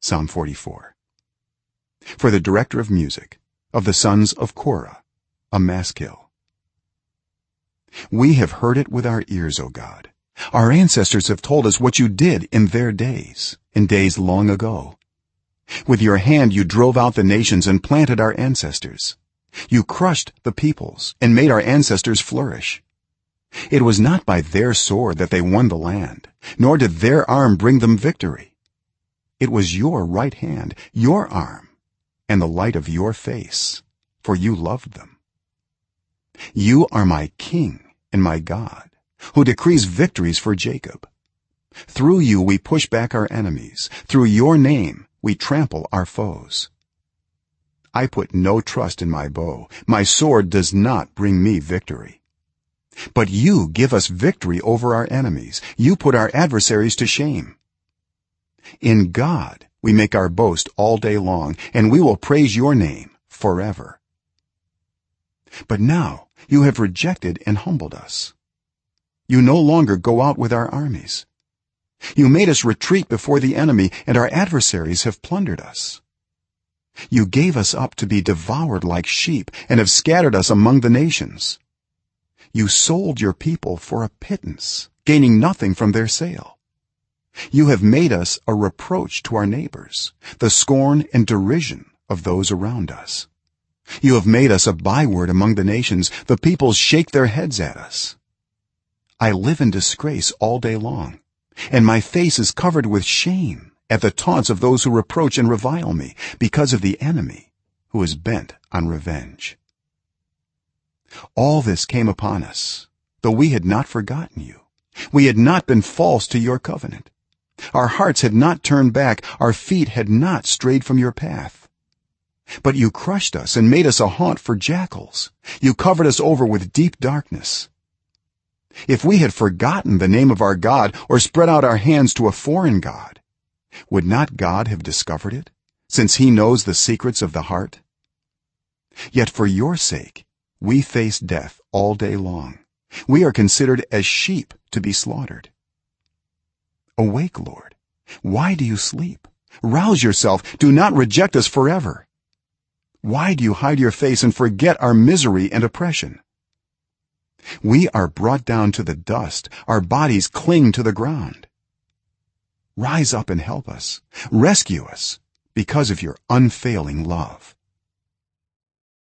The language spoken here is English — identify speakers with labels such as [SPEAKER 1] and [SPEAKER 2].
[SPEAKER 1] psalm 44 for the director of music of the sons of korah a maskil we have heard it with our ears o god. Our ancestors have told us what you did in their days in days long ago. With your hand you drove out the nations and planted our ancestors. You crushed the peoples and made our ancestors flourish. It was not by their sword that they won the land nor did their arm bring them victory it was your right hand your arm and the light of your face for you loved them. You are my king and my god who decrees victories for jacob. Through you we push back our enemies. Through your name we trample our foes. I put no trust in my bow. My sword does not bring me victory. But you give us victory over our enemies. You put our adversaries to shame in god we make our boast all day long and we will praise your name forever. But now you have rejected and humbled us. You no longer go out with our armies. You made us retreat before the enemy and our adversaries have plundered us. You gave us up to be devoured like sheep and have scattered us among the nations. You sold your people for a pittance gaining nothing from their sale you have made us a reproach to our neighbors the scorn and derision of those around us. You have made us a byword among the nations. The peoples shake their heads at us. I live in disgrace all day long and my face is covered with shame at the taunts of those who reproach and revile me because of the enemy who is bent on revenge. All this came upon us though we had not forgotten you. We had not been false to your covenant our hearts had not turned back. Our feet had not strayed from your path. But you crushed us and made us a haunt for jackals. You covered us over with deep darkness. If we had forgotten the name of our god or spread out our hands to a foreign god would not god have discovered it since he knows the secrets of the heart? Yet for your sake we face death all day long. We are considered as sheep to be slaughtered awake lord. Why do you sleep? Rouse yourself. Do not reject us forever. Why do you hide your face and forget our misery and oppression? We are brought down to the dust. Our bodies cling to the ground. Rise up and help us. Rescue us because of your unfailing love